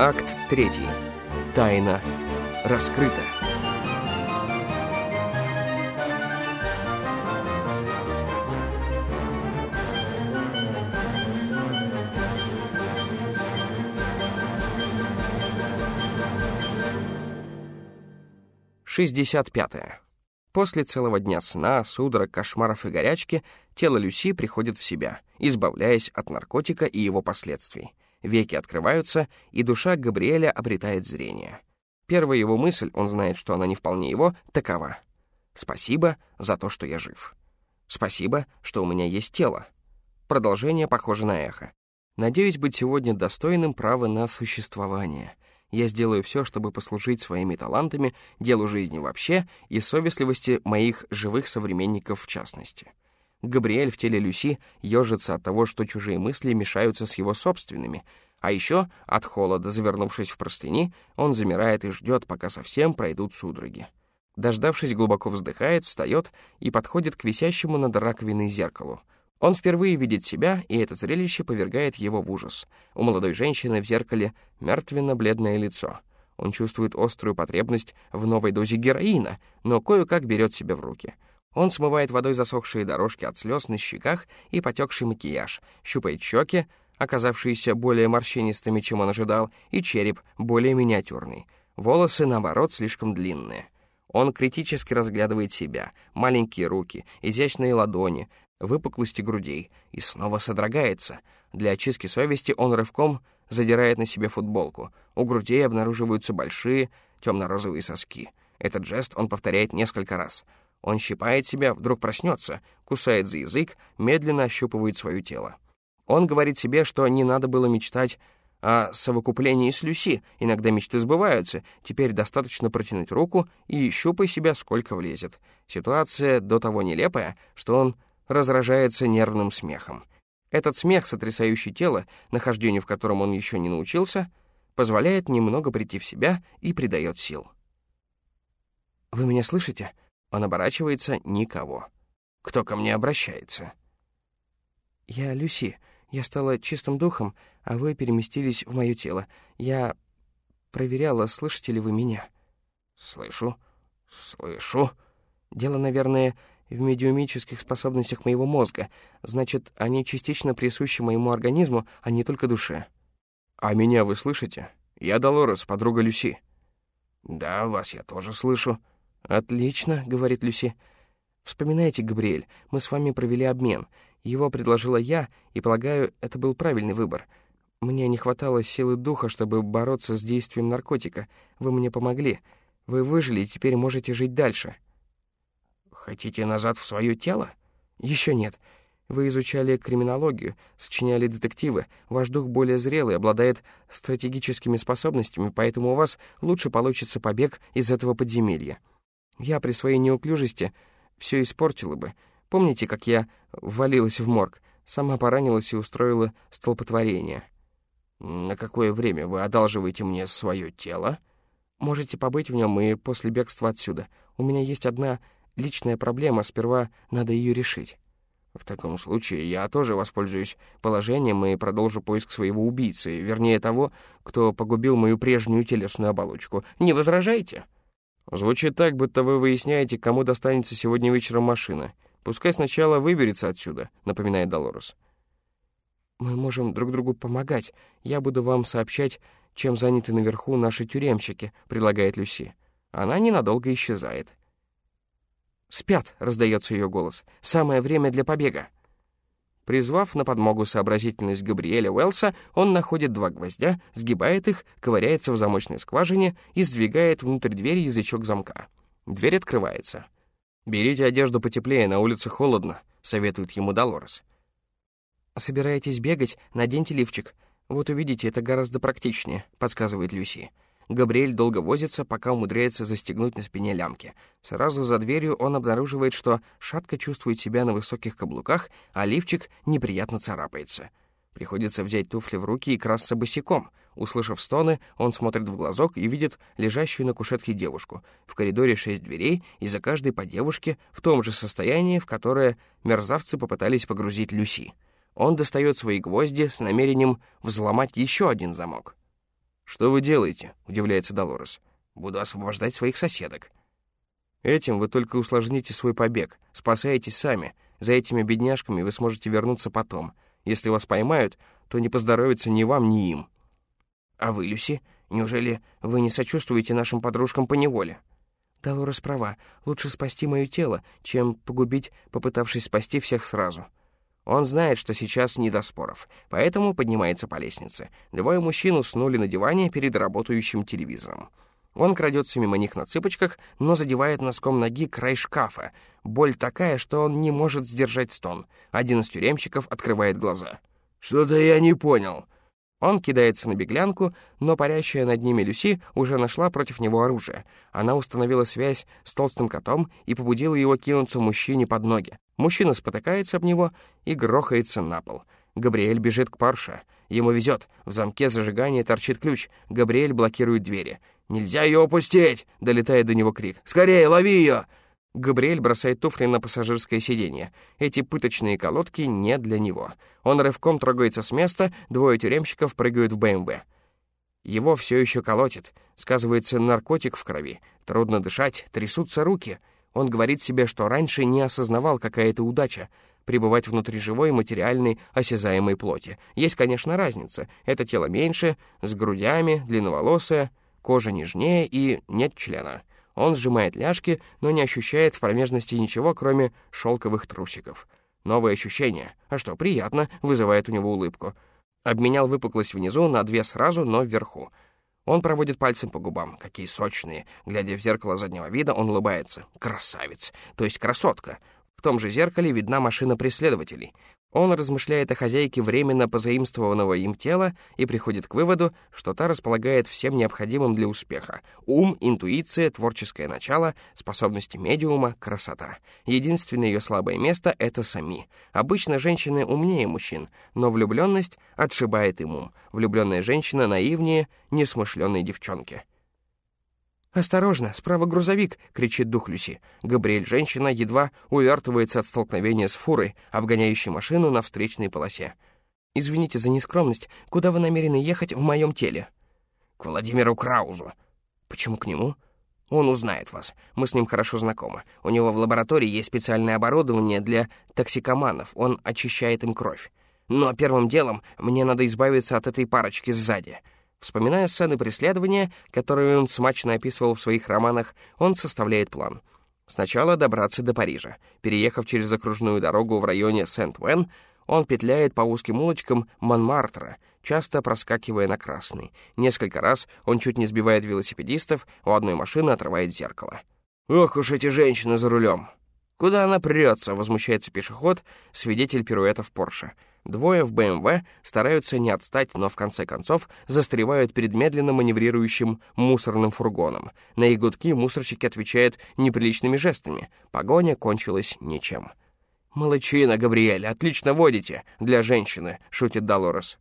Акт 3. Тайна раскрыта. Шестьдесят пятое. После целого дня сна, судорог, кошмаров и горячки тело Люси приходит в себя, избавляясь от наркотика и его последствий — веки открываются, и душа Габриэля обретает зрение. Первая его мысль, он знает, что она не вполне его, такова. «Спасибо за то, что я жив. Спасибо, что у меня есть тело». Продолжение похоже на эхо. «Надеюсь быть сегодня достойным права на существование. Я сделаю все, чтобы послужить своими талантами, делу жизни вообще и совестливости моих живых современников в частности». Габриэль в теле Люси ежится от того, что чужие мысли мешаются с его собственными, а еще от холода, завернувшись в простыни, он замирает и ждет, пока совсем пройдут судороги. Дождавшись, глубоко вздыхает, встает и подходит к висящему над раковиной зеркалу. Он впервые видит себя, и это зрелище повергает его в ужас. У молодой женщины в зеркале мертвенно-бледное лицо. Он чувствует острую потребность в новой дозе героина, но кое-как берет себя в руки — он смывает водой засохшие дорожки от слез на щеках и потекший макияж, щупает щеки, оказавшиеся более морщинистыми, чем он ожидал, и череп более миниатюрный. Волосы, наоборот, слишком длинные. Он критически разглядывает себя, маленькие руки, изящные ладони, выпуклости грудей, и снова содрогается. Для очистки совести он рывком задирает на себе футболку. У грудей обнаруживаются большие темно-розовые соски. Этот жест он повторяет несколько раз — он щипает себя, вдруг проснется, кусает за язык, медленно ощупывает свое тело. Он говорит себе, что не надо было мечтать о совокуплении с Люси. Иногда мечты сбываются. Теперь достаточно протянуть руку и щупай себя, сколько влезет. Ситуация до того нелепая, что он разражается нервным смехом. Этот смех, сотрясающий тело, нахождению в котором он еще не научился, позволяет немного прийти в себя и придает сил. «Вы меня слышите?» Он оборачивается — никого. Кто ко мне обращается? «Я Люси. Я стала чистым духом, а вы переместились в мое тело. Я проверяла, слышите ли вы меня». «Слышу, слышу». «Дело, наверное, в медиумических способностях моего мозга. Значит, они частично присущи моему организму, а не только душе». «А меня вы слышите? Я Долорес, подруга Люси». «Да, вас я тоже слышу». «Отлично», — говорит Люси. «Вспоминайте, Габриэль, мы с вами провели обмен. Его предложила я, и, полагаю, это был правильный выбор. Мне не хватало силы духа, чтобы бороться с действием наркотика. Вы мне помогли. Вы выжили и теперь можете жить дальше». «Хотите назад в свое тело?» «Еще нет. Вы изучали криминологию, сочиняли детективы. Ваш дух более зрелый, обладает стратегическими способностями, поэтому у вас лучше получится побег из этого подземелья». Я при своей неуклюжести все испортила бы. Помните, как я ввалилась в морг, сама поранилась и устроила столпотворение? На какое время вы одалживаете мне свое тело? Можете побыть в нем и после бегства отсюда. У меня есть одна личная проблема, сперва надо ее решить. В таком случае я тоже воспользуюсь положением и продолжу поиск своего убийцы, вернее того, кто погубил мою прежнюю телесную оболочку. Не возражаете?» Звучит так, будто вы выясняете, кому достанется сегодня вечером машина. Пускай сначала выберется отсюда, напоминает Долорес. Мы можем друг другу помогать. Я буду вам сообщать, чем заняты наверху наши тюремщики, предлагает Люси. Она ненадолго исчезает. «Спят», — раздается ее голос. «Самое время для побега». Призвав на подмогу сообразительность Габриэля Уэлса, он находит два гвоздя, сгибает их, ковыряется в замочной скважине и сдвигает внутрь двери язычок замка. Дверь открывается. «Берите одежду потеплее, на улице холодно», — советует ему Долорес. «Собираетесь бегать? Наденьте лифчик. Вот увидите, это гораздо практичнее», — подсказывает Люси. Габриэль долго возится, пока умудряется застегнуть на спине лямки. Сразу за дверью он обнаруживает, что шатко чувствует себя на высоких каблуках, а лифчик неприятно царапается. Приходится взять туфли в руки и красться босиком. Услышав стоны, он смотрит в глазок и видит лежащую на кушетке девушку. В коридоре шесть дверей, и за каждой по девушке в том же состоянии, в которое мерзавцы попытались погрузить Люси. Он достает свои гвозди с намерением взломать еще один замок. «Что вы делаете?» — удивляется Долорес. «Буду освобождать своих соседок». «Этим вы только усложните свой побег. Спасаетесь сами. За этими бедняжками вы сможете вернуться потом. Если вас поймают, то не поздоровится ни вам, ни им». «А вы, Люси, неужели вы не сочувствуете нашим подружкам по неволе?» Долорес права. Лучше спасти мое тело, чем погубить, попытавшись спасти всех сразу. Он знает, что сейчас не до споров, поэтому поднимается по лестнице. Двое мужчин уснули на диване перед работающим телевизором. Он крадется мимо них на цыпочках, но задевает носком ноги край шкафа. Боль такая, что он не может сдержать стон. Один из тюремщиков открывает глаза. «Что-то я не понял», он кидается на беглянку, но парящая над ними Люси уже нашла против него оружие. Она установила связь с толстым котом и побудила его кинуться мужчине под ноги. Мужчина спотыкается об него и грохается на пол. Габриэль бежит к Парше. Ему везет. В замке зажигания торчит ключ. Габриэль блокирует двери. «Нельзя ее упустить!» — долетает до него крик. «Скорее, лови ее!» Габриэль бросает туфли на пассажирское сиденье. Эти пыточные колодки не для него. Он рывком трогается с места, двое тюремщиков прыгают в БМВ. Его все еще колотит. Сказывается наркотик в крови. Трудно дышать, трясутся руки. Он говорит себе, что раньше не осознавал, какая это удача — пребывать внутри живой, материальной, осязаемой плоти. Есть, конечно, разница. Это тело меньше, с грудями, длинноволосое, кожа нежнее и нет члена. Он сжимает ляжки, но не ощущает в промежности ничего, кроме шелковых трусиков. Новые ощущения. А что, приятно, вызывает у него улыбку. Обменял выпуклость внизу на две сразу, но вверху. Он проводит пальцем по губам. Какие сочные. Глядя в зеркало заднего вида, он улыбается. Красавец. То есть красотка. В том же зеркале видна машина преследователей. Он размышляет о хозяйке временно позаимствованного им тела и приходит к выводу, что та располагает всем необходимым для успеха. Ум, интуиция, творческое начало, способности медиума, красота. Единственное ее слабое место — это сами. Обычно женщины умнее мужчин, но влюбленность отшибает им ум. Влюбленная женщина наивнее несмышленной девчонки. «Осторожно, справа грузовик!» — кричит дух Люси. Габриэль, женщина, едва увертывается от столкновения с фурой, обгоняющей машину на встречной полосе. «Извините за нескромность. Куда вы намерены ехать в моем теле?» «К Владимиру Краузу». «Почему к нему?» «Он узнает вас. Мы с ним хорошо знакомы. У него в лаборатории есть специальное оборудование для токсикоманов. Он очищает им кровь. Но первым делом мне надо избавиться от этой парочки сзади». Вспоминая сцены преследования, которые он смачно описывал в своих романах, он составляет план. Сначала добраться до Парижа. Переехав через окружную дорогу в районе Сент-Уэн, он петляет по узким улочкам Монмартра, часто проскакивая на красный. Несколько раз он чуть не сбивает велосипедистов, у одной машины отрывает зеркало. «Ох уж эти женщины за рулем!» «Куда она прется?» — возмущается пешеход, свидетель пируэта в Порше. Двое в БМВ стараются не отстать, но в конце концов застревают перед медленно маневрирующим мусорным фургоном. На их гудки мусорщики отвечают неприличными жестами. Погоня кончилась ничем. «Молодчина, Габриэль, отлично водите для женщины», — шутит Долорес.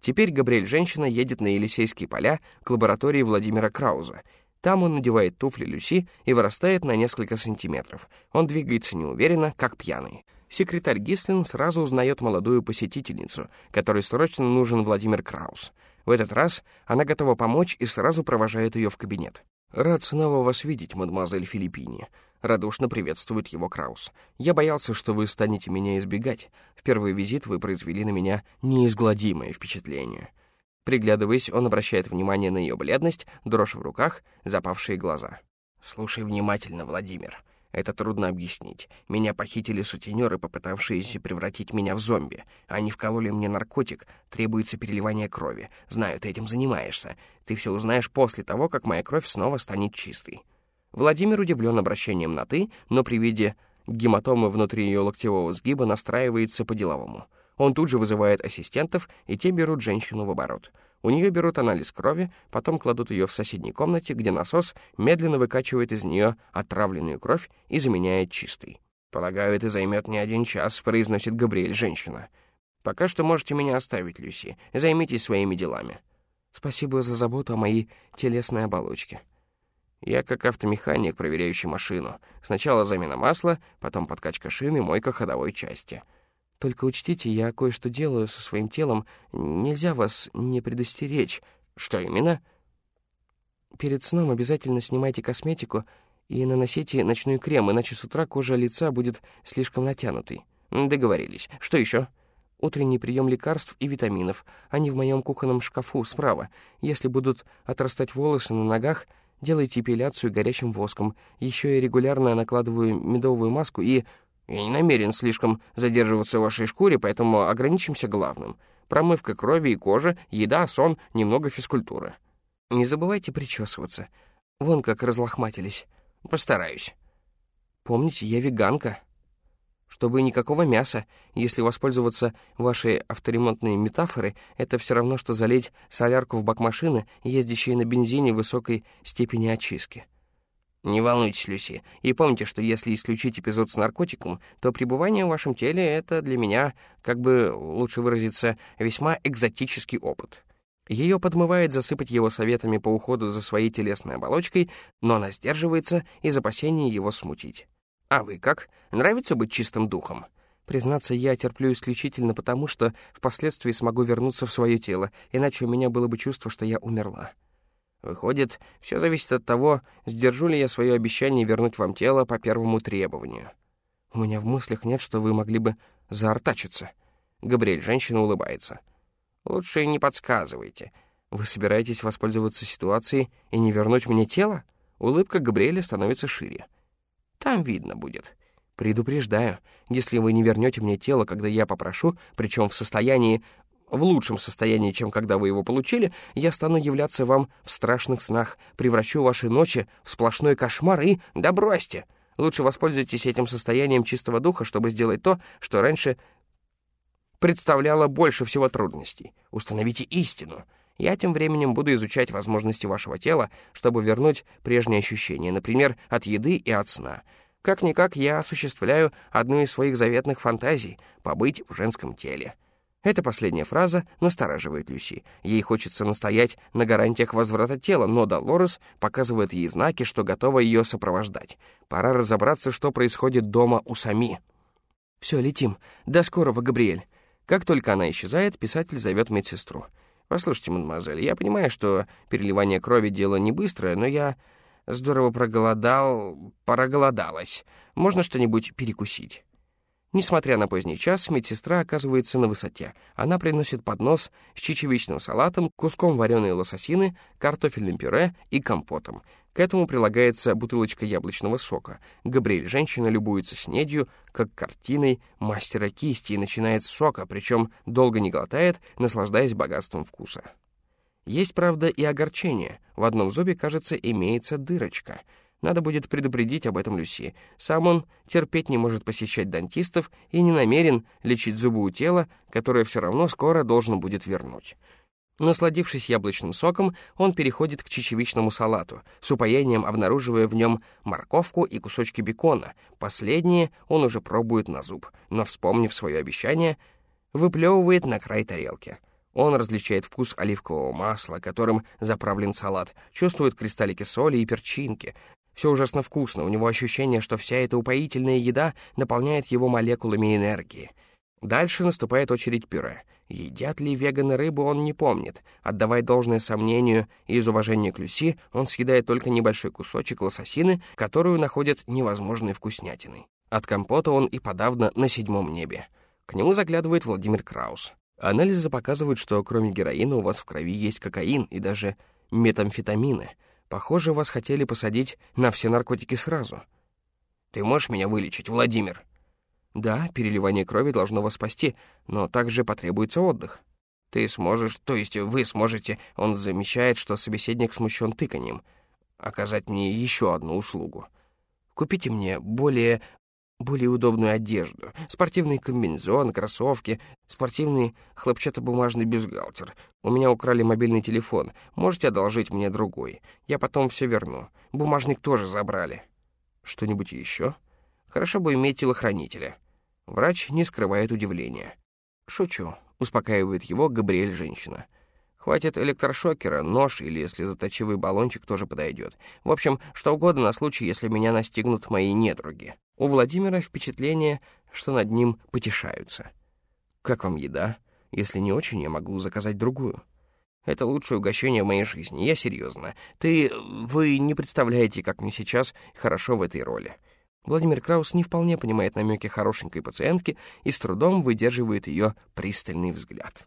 Теперь Габриэль-женщина едет на Елисейские поля к лаборатории Владимира Крауза. Там он надевает туфли Люси и вырастает на несколько сантиметров. Он двигается неуверенно, как пьяный. Секретарь Гислин сразу узнает молодую посетительницу, которой срочно нужен Владимир Краус. В этот раз она готова помочь и сразу провожает ее в кабинет. «Рад снова вас видеть, мадемуазель Филиппини», — радушно приветствует его Краус. «Я боялся, что вы станете меня избегать. В первый визит вы произвели на меня неизгладимое впечатление». Приглядываясь, он обращает внимание на ее бледность, дрожь в руках, запавшие глаза. «Слушай внимательно, Владимир. Это трудно объяснить. Меня похитили сутенеры, попытавшиеся превратить меня в зомби. Они вкололи мне наркотик, требуется переливание крови. Знаю, ты этим занимаешься. Ты все узнаешь после того, как моя кровь снова станет чистой. Владимир удивлен обращением на «ты», но при виде гематомы внутри ее локтевого сгиба настраивается по-деловому. Он тут же вызывает ассистентов, и те берут женщину в оборот — у нее берут анализ крови, потом кладут ее в соседней комнате, где насос медленно выкачивает из нее отравленную кровь и заменяет чистой. «Полагаю, это займет не один час», — произносит Габриэль, женщина. «Пока что можете меня оставить, Люси. Займитесь своими делами». «Спасибо за заботу о моей телесной оболочке». Я как автомеханик, проверяющий машину. Сначала замена масла, потом подкачка шины, мойка ходовой части — только учтите, я кое-что делаю со своим телом. Нельзя вас не предостеречь. Что именно? Перед сном обязательно снимайте косметику и наносите ночной крем, иначе с утра кожа лица будет слишком натянутой. Договорились. Что еще? Утренний прием лекарств и витаминов. Они в моем кухонном шкафу справа. Если будут отрастать волосы на ногах, делайте эпиляцию горячим воском. Еще я регулярно накладываю медовую маску и... Я не намерен слишком задерживаться в вашей шкуре, поэтому ограничимся главным. Промывка крови и кожи, еда, сон, немного физкультуры. Не забывайте причесываться. Вон как разлохматились. Постараюсь. Помните, я веганка чтобы никакого мяса. Если воспользоваться вашей авторемонтной метафорой, это все равно, что залить солярку в бак машины, ездящей на бензине высокой степени очистки. Не волнуйтесь, Люси, и помните, что если исключить эпизод с наркотиком, то пребывание в вашем теле — это для меня, как бы лучше выразиться, весьма экзотический опыт. Ее подмывает засыпать его советами по уходу за своей телесной оболочкой, но она сдерживается из опасения его смутить. А вы как? Нравится быть чистым духом? Признаться, я терплю исключительно потому, что впоследствии смогу вернуться в свое тело, иначе у меня было бы чувство, что я умерла. Выходит, все зависит от того, сдержу ли я свое обещание вернуть вам тело по первому требованию. У меня в мыслях нет, что вы могли бы заортачиться. Габриэль, женщина, улыбается. Лучше не подсказывайте. Вы собираетесь воспользоваться ситуацией и не вернуть мне тело? Улыбка Габриэля становится шире. Там видно будет. Предупреждаю, если вы не вернете мне тело, когда я попрошу, причем в состоянии, в лучшем состоянии, чем когда вы его получили, я стану являться вам в страшных снах, превращу ваши ночи в сплошной кошмар и... Да бросьте! Лучше воспользуйтесь этим состоянием чистого духа, чтобы сделать то, что раньше представляло больше всего трудностей. Установите истину. Я тем временем буду изучать возможности вашего тела, чтобы вернуть прежние ощущения, например, от еды и от сна. Как-никак я осуществляю одну из своих заветных фантазий — побыть в женском теле. Эта последняя фраза настораживает Люси. Ей хочется настоять на гарантиях возврата тела, но Долорес показывает ей знаки, что готова ее сопровождать. Пора разобраться, что происходит дома у Сами. «Все, летим. До скорого, Габриэль». Как только она исчезает, писатель зовет медсестру — «Послушайте, мадемуазель, я понимаю, что переливание крови — дело не быстрое, но я здорово проголодал... проголодалась. Можно что-нибудь перекусить?» Несмотря на поздний час, медсестра оказывается на высоте. Она приносит поднос с чечевичным салатом, куском вареной лососины, картофельным пюре и компотом. К этому прилагается бутылочка яблочного сока. Габриэль, женщина, любуется снедью, как картиной мастера кисти, и начинает с сока, причем долго не глотает, наслаждаясь богатством вкуса. Есть, правда, и огорчение. В одном зубе, кажется, имеется дырочка — надо будет предупредить об этом Люси. Сам он терпеть не может посещать дантистов и не намерен лечить зубы у тела, которое все равно скоро должен будет вернуть. Насладившись яблочным соком, он переходит к чечевичному салату, с упоением обнаруживая в нем морковку и кусочки бекона. Последние он уже пробует на зуб, но, вспомнив свое обещание, выплевывает на край тарелки. Он различает вкус оливкового масла, которым заправлен салат, чувствует кристаллики соли и перчинки, все ужасно вкусно, у него ощущение, что вся эта упоительная еда наполняет его молекулами энергии. Дальше наступает очередь пюре. Едят ли веганы рыбу, он не помнит. Отдавая должное сомнению и из уважения к Люси, он съедает только небольшой кусочек лососины, которую находит невозможной вкуснятиной. От компота он и подавно на седьмом небе. К нему заглядывает Владимир Краус. Анализы показывают, что кроме героина у вас в крови есть кокаин и даже метамфетамины — Похоже, вас хотели посадить на все наркотики сразу. Ты можешь меня вылечить, Владимир? Да, переливание крови должно вас спасти, но также потребуется отдых. Ты сможешь, то есть вы сможете, он замечает, что собеседник смущен тыканьем, оказать мне еще одну услугу. Купите мне более более удобную одежду, спортивный комбинезон, кроссовки, спортивный хлопчатобумажный бюстгальтер. У меня украли мобильный телефон, можете одолжить мне другой. Я потом все верну. Бумажник тоже забрали. Что-нибудь еще? Хорошо бы иметь телохранителя. Врач не скрывает удивления. Шучу, успокаивает его Габриэль женщина. Хватит электрошокера, нож или слезоточивый баллончик тоже подойдет. В общем, что угодно на случай, если меня настигнут мои недруги. У Владимира впечатление, что над ним потешаются. «Как вам еда? Если не очень, я могу заказать другую». Это лучшее угощение в моей жизни, я серьезно. Ты... вы не представляете, как мне сейчас хорошо в этой роли». Владимир Краус не вполне понимает намеки хорошенькой пациентки и с трудом выдерживает ее пристальный взгляд.